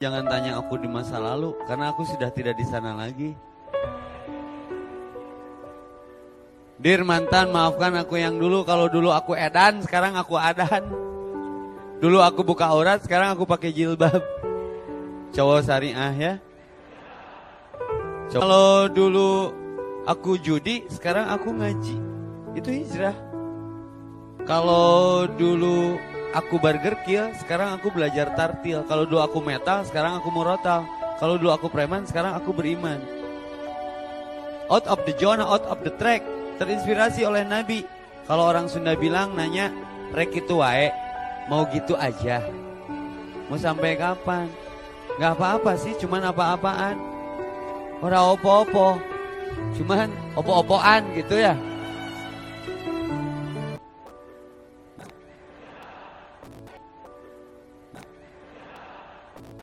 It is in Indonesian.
Jangan tanya aku di masa lalu, karena aku sudah tidak di sana lagi. Dir mantan, maafkan aku yang dulu. Kalau dulu aku edan, sekarang aku adan. Dulu aku buka aurat, sekarang aku pakai jilbab. Cowok syariah ya. Kalau dulu aku judi, sekarang aku ngaji. Itu hijrah. Kalau dulu aku burger kill, sekarang aku belajar tartil. Kalau dulu aku metal, sekarang aku murotal. Kalau dulu aku preman, sekarang aku beriman. Out of the zone, out of the track. Terinspirasi oleh Nabi. Kalau orang Sunda bilang nanya, rek itu wae, mau gitu aja. Mau sampai kapan? Gak apa-apa sih, cuman apa-apaan. Orang opo-opo. Cuman opo-opoan gitu ya.